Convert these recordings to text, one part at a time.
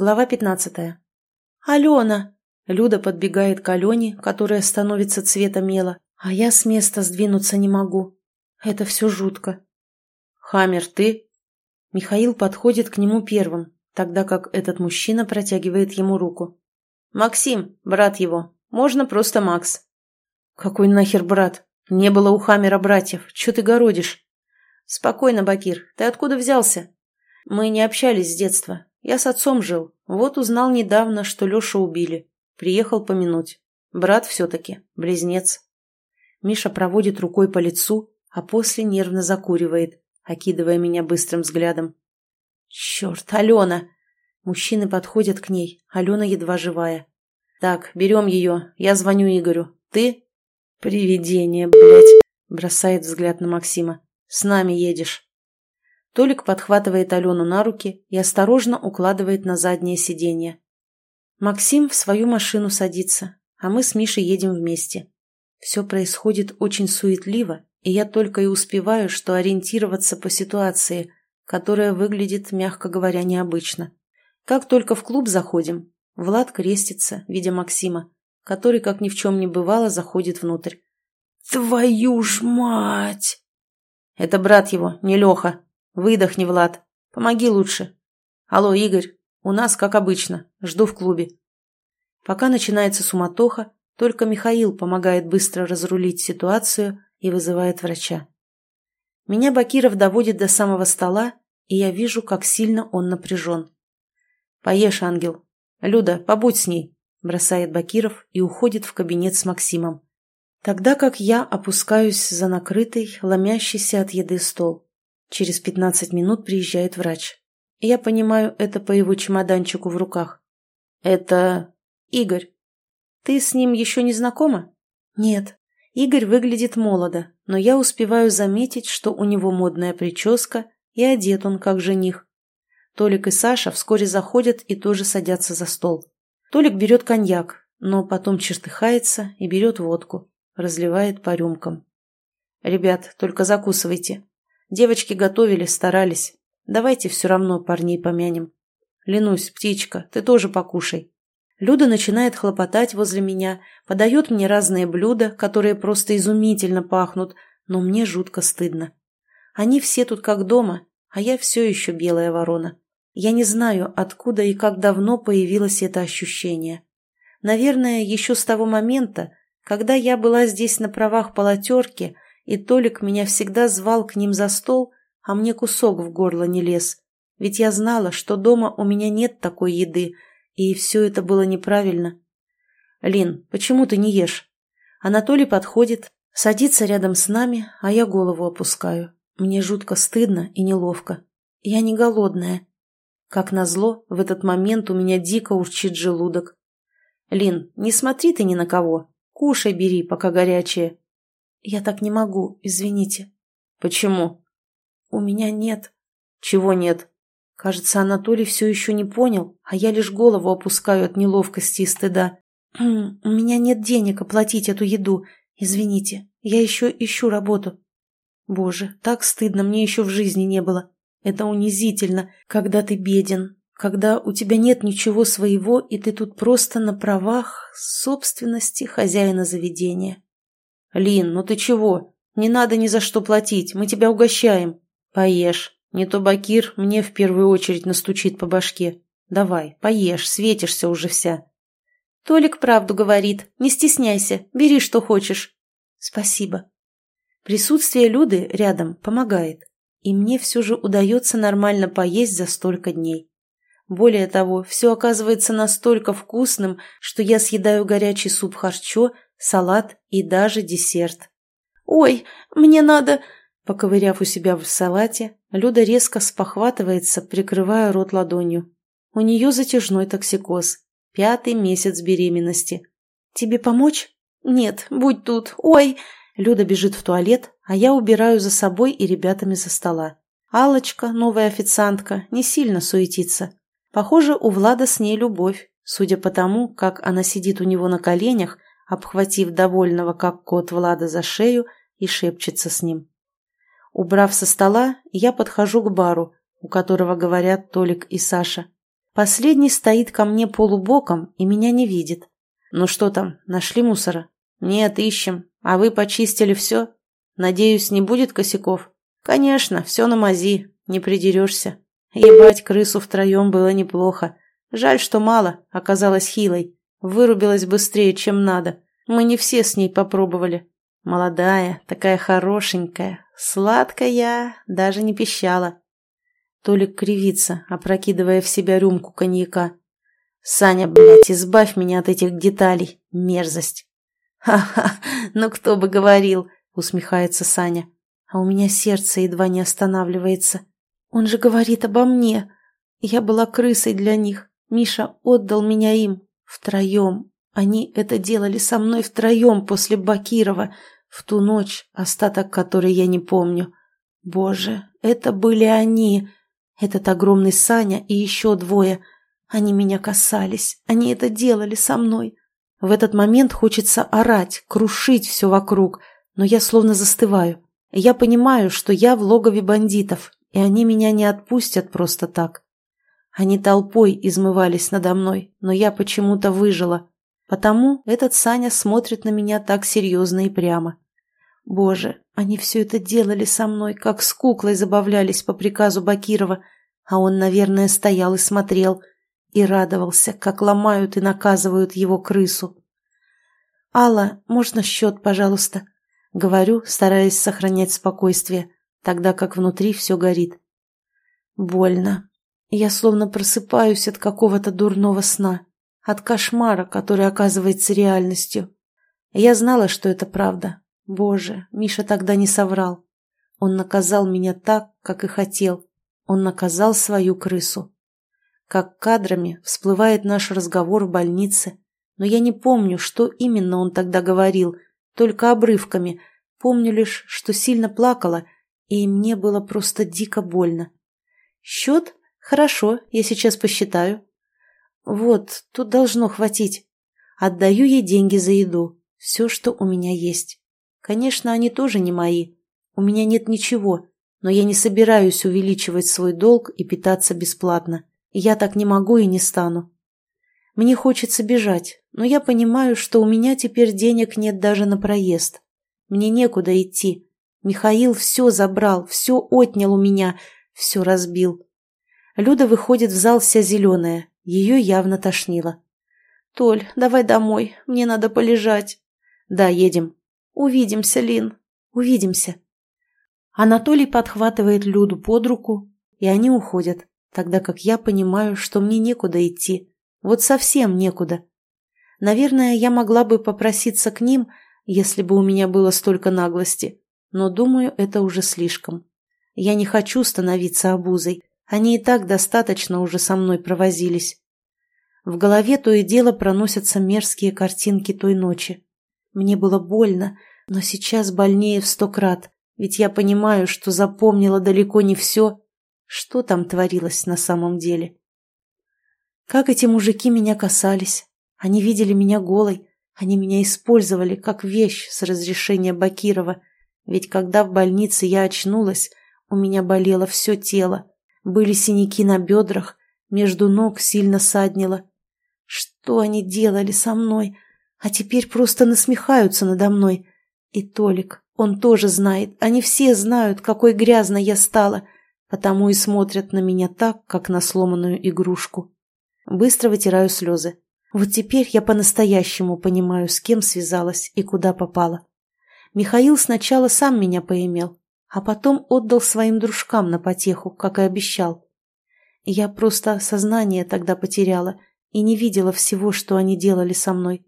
Глава пятнадцатая. «Алена!» Люда подбегает к Алене, которая становится цвета мела, а я с места сдвинуться не могу. Это все жутко. «Хаммер, ты?» Михаил подходит к нему первым, тогда как этот мужчина протягивает ему руку. «Максим, брат его. Можно просто Макс». «Какой нахер брат? Не было у Хаммера братьев. Че ты городишь?» «Спокойно, Бакир. Ты откуда взялся?» «Мы не общались с детства. Я с отцом жил. Вот узнал недавно, что Лешу убили. Приехал помянуть. Брат все-таки. Близнец». Миша проводит рукой по лицу, а после нервно закуривает, окидывая меня быстрым взглядом. «Черт, Алена!» Мужчины подходят к ней, Алена едва живая. «Так, берем ее, я звоню Игорю. Ты?» «Привидение, блядь!» бросает взгляд на Максима. «С нами едешь». Толик подхватывает Алену на руки и осторожно укладывает на заднее сиденье. Максим в свою машину садится, а мы с Мишей едем вместе. Все происходит очень суетливо, и я только и успеваю, что ориентироваться по ситуации, которая выглядит, мягко говоря, необычно. Как только в клуб заходим, Влад крестится, видя Максима, который, как ни в чем не бывало, заходит внутрь. «Твою ж мать!» «Это брат его, не Леха. Выдохни, Влад. Помоги лучше. Алло, Игорь, у нас, как обычно, жду в клубе». Пока начинается суматоха, только Михаил помогает быстро разрулить ситуацию и вызывает врача. Меня Бакиров доводит до самого стола, и я вижу, как сильно он напряжен. «Поешь, ангел. Люда, побудь с ней», – бросает Бакиров и уходит в кабинет с Максимом. Тогда как я опускаюсь за накрытый, ломящийся от еды стол. Через пятнадцать минут приезжает врач. Я понимаю это по его чемоданчику в руках. «Это Игорь», ты с ним еще не знакома? Нет. Игорь выглядит молодо, но я успеваю заметить, что у него модная прическа и одет он как жених. Толик и Саша вскоре заходят и тоже садятся за стол. Толик берет коньяк, но потом чертыхается и берет водку, разливает по рюмкам. «Ребят, только закусывайте. Девочки готовили, старались. Давайте все равно парней помянем. Ленусь, птичка, ты тоже покушай. Люда начинает хлопотать возле меня, подает мне разные блюда, которые просто изумительно пахнут, но мне жутко стыдно. Они все тут как дома, а я все еще белая ворона. Я не знаю, откуда и как давно появилось это ощущение. Наверное, еще с того момента, когда я была здесь на правах полотерки, и Толик меня всегда звал к ним за стол, а мне кусок в горло не лез. Ведь я знала, что дома у меня нет такой еды – и все это было неправильно. «Лин, почему ты не ешь?» Анатолий подходит, садится рядом с нами, а я голову опускаю. Мне жутко стыдно и неловко. Я не голодная. Как назло, в этот момент у меня дико урчит желудок. «Лин, не смотри ты ни на кого. Кушай бери, пока горячее». «Я так не могу, извините». «Почему?» «У меня нет». «Чего нет?» Кажется, Анатолий все еще не понял, а я лишь голову опускаю от неловкости и стыда. «Хм, «У меня нет денег оплатить эту еду. Извините, я еще ищу работу». Боже, так стыдно мне еще в жизни не было. Это унизительно, когда ты беден, когда у тебя нет ничего своего, и ты тут просто на правах собственности хозяина заведения. «Лин, ну ты чего? Не надо ни за что платить, мы тебя угощаем. Поешь». Не то Бакир мне в первую очередь настучит по башке. Давай, поешь, светишься уже вся. Толик правду говорит. Не стесняйся, бери, что хочешь. Спасибо. Присутствие Люды рядом помогает. И мне все же удается нормально поесть за столько дней. Более того, все оказывается настолько вкусным, что я съедаю горячий суп харчо, салат и даже десерт. «Ой, мне надо...» Поковыряв у себя в салате, Люда резко спохватывается, прикрывая рот ладонью. У нее затяжной токсикоз. Пятый месяц беременности. «Тебе помочь?» «Нет, будь тут. Ой!» Люда бежит в туалет, а я убираю за собой и ребятами за стола. алочка новая официантка, не сильно суетится. Похоже, у Влада с ней любовь, судя по тому, как она сидит у него на коленях, обхватив довольного, как кот Влада, за шею и шепчется с ним. Убрав со стола, я подхожу к бару, у которого говорят Толик и Саша. Последний стоит ко мне полубоком и меня не видит. Ну что там, нашли мусора? Нет, ищем. А вы почистили все? Надеюсь, не будет косяков? Конечно, все на мази, не придерешься. Ебать крысу втроем было неплохо. Жаль, что мало, оказалась хилой. Вырубилась быстрее, чем надо. Мы не все с ней попробовали. Молодая, такая хорошенькая, сладкая, даже не пищала. Толик кривится, опрокидывая в себя рюмку коньяка. «Саня, блядь, избавь меня от этих деталей. Мерзость!» «Ха-ха, ну кто бы говорил!» — усмехается Саня. А у меня сердце едва не останавливается. Он же говорит обо мне. Я была крысой для них. Миша отдал меня им. Втроем. Они это делали со мной втроем после Бакирова. В ту ночь, остаток которой я не помню. Боже, это были они. Этот огромный Саня и еще двое. Они меня касались. Они это делали со мной. В этот момент хочется орать, крушить все вокруг. Но я словно застываю. Я понимаю, что я в логове бандитов, и они меня не отпустят просто так. Они толпой измывались надо мной, но я почему-то выжила. Потому этот Саня смотрит на меня так серьезно и прямо. Боже, они все это делали со мной, как с куклой забавлялись по приказу Бакирова, а он, наверное, стоял и смотрел, и радовался, как ломают и наказывают его крысу. «Алла, можно счет, пожалуйста?» Говорю, стараясь сохранять спокойствие тогда как внутри все горит. Больно. Я словно просыпаюсь от какого-то дурного сна, от кошмара, который оказывается реальностью. Я знала, что это правда. Боже, Миша тогда не соврал. Он наказал меня так, как и хотел. Он наказал свою крысу. Как кадрами всплывает наш разговор в больнице, но я не помню, что именно он тогда говорил, только обрывками. Помню лишь, что сильно плакала и мне было просто дико больно. «Счет? Хорошо, я сейчас посчитаю». «Вот, тут должно хватить. Отдаю ей деньги за еду, все, что у меня есть. Конечно, они тоже не мои. У меня нет ничего, но я не собираюсь увеличивать свой долг и питаться бесплатно. Я так не могу и не стану. Мне хочется бежать, но я понимаю, что у меня теперь денег нет даже на проезд. Мне некуда идти, Михаил все забрал, все отнял у меня, все разбил. Люда выходит в зал вся зеленая, ее явно тошнило. «Толь, давай домой, мне надо полежать». «Да, едем». «Увидимся, Лин, увидимся». Анатолий подхватывает Люду под руку, и они уходят, тогда как я понимаю, что мне некуда идти. Вот совсем некуда. Наверное, я могла бы попроситься к ним, если бы у меня было столько наглости но, думаю, это уже слишком. Я не хочу становиться обузой, они и так достаточно уже со мной провозились. В голове то и дело проносятся мерзкие картинки той ночи. Мне было больно, но сейчас больнее в сто крат, ведь я понимаю, что запомнила далеко не все, что там творилось на самом деле. Как эти мужики меня касались. Они видели меня голой, они меня использовали как вещь с разрешения Бакирова, ведь когда в больнице я очнулась, у меня болело все тело. Были синяки на бедрах, между ног сильно саднило. Что они делали со мной? А теперь просто насмехаются надо мной. И Толик, он тоже знает, они все знают, какой грязной я стала, потому и смотрят на меня так, как на сломанную игрушку. Быстро вытираю слезы. Вот теперь я по-настоящему понимаю, с кем связалась и куда попала. Михаил сначала сам меня поимел, а потом отдал своим дружкам на потеху, как и обещал. Я просто сознание тогда потеряла и не видела всего, что они делали со мной.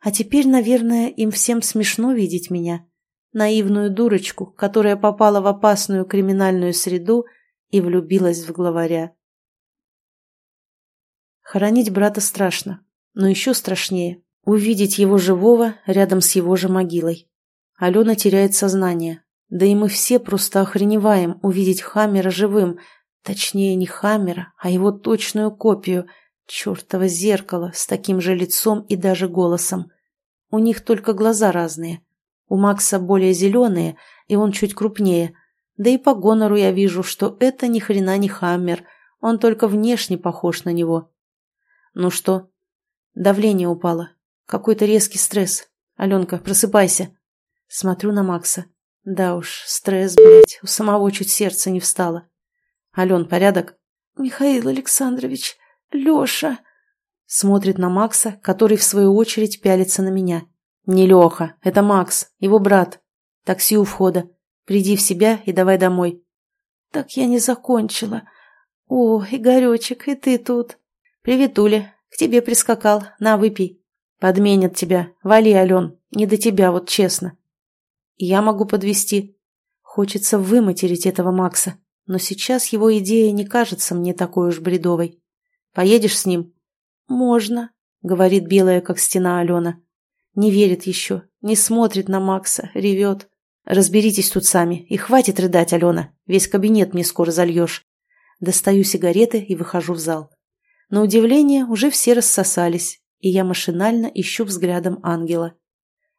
А теперь, наверное, им всем смешно видеть меня, наивную дурочку, которая попала в опасную криминальную среду и влюбилась в главаря. Хоронить брата страшно, но еще страшнее — увидеть его живого рядом с его же могилой. Алена теряет сознание. Да и мы все просто охреневаем увидеть Хаммера живым. Точнее, не Хаммера, а его точную копию. Чертово зеркало с таким же лицом и даже голосом. У них только глаза разные. У Макса более зеленые, и он чуть крупнее. Да и по гонору я вижу, что это ни хрена не Хаммер. Он только внешне похож на него. Ну что? Давление упало. Какой-то резкий стресс. Аленка, просыпайся. Смотрю на Макса. Да уж, стресс, блядь, у самого чуть сердце не встало. Ален, порядок? Михаил Александрович, Леша... Смотрит на Макса, который в свою очередь пялится на меня. Не Леха, это Макс, его брат. Такси у входа. Приди в себя и давай домой. Так я не закончила. О, Игоречек, и ты тут. Привет, Уля. К тебе прискакал. На, выпей. Подменят тебя. Вали, Ален. Не до тебя, вот честно. Я могу подвести. Хочется выматерить этого Макса, но сейчас его идея не кажется мне такой уж бредовой. Поедешь с ним? Можно, говорит белая, как стена Алена. Не верит еще, не смотрит на Макса, ревет. Разберитесь тут сами, и хватит рыдать, Алена, весь кабинет мне скоро зальешь. Достаю сигареты и выхожу в зал. На удивление уже все рассосались, и я машинально ищу взглядом ангела.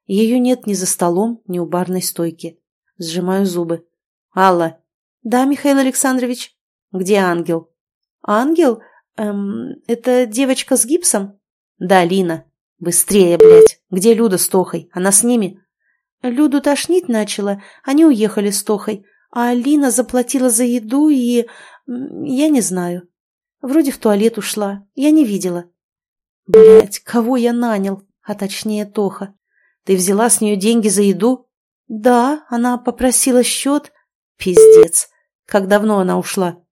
Ее нет ни за столом, ни у барной стойки. Сжимаю зубы. «Алла!» «Да, Михаил Александрович?» «Где ангел?» «Ангел? Эм, это девочка с гипсом?» «Да, Лина. Быстрее, блядь. Где Люда с Тохой? Она с ними?» Люду тошнить начала, они уехали с Тохой, а Лина заплатила за еду и... я не знаю. Вроде в туалет ушла, я не видела. Блять, кого я нанял, а точнее Тоха. Ты взяла с нее деньги за еду? Да, она попросила счет. Пиздец. Как давно она ушла?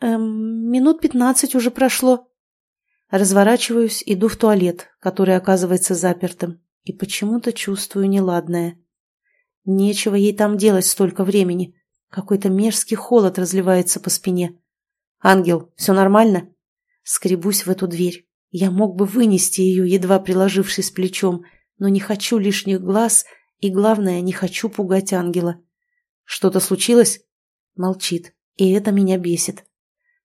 Эм, минут пятнадцать уже прошло. Разворачиваюсь, иду в туалет, который оказывается запертым, и почему-то чувствую неладное. Нечего ей там делать столько времени. Какой-то мерзкий холод разливается по спине. «Ангел, все нормально?» Скребусь в эту дверь. Я мог бы вынести ее, едва приложившись плечом, но не хочу лишних глаз и, главное, не хочу пугать ангела. Что-то случилось? Молчит, и это меня бесит.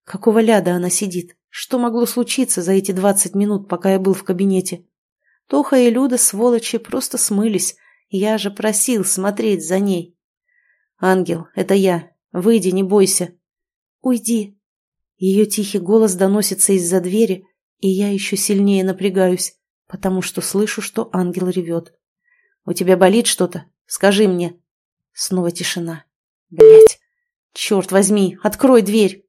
Какого ляда она сидит? Что могло случиться за эти двадцать минут, пока я был в кабинете? Тоха и Люда, сволочи, просто смылись. Я же просил смотреть за ней. «Ангел, это я. Выйди, не бойся». «Уйди». Ее тихий голос доносится из-за двери, и я еще сильнее напрягаюсь потому что слышу, что ангел ревет. «У тебя болит что-то? Скажи мне». Снова тишина. Блять. Черт возьми, открой дверь.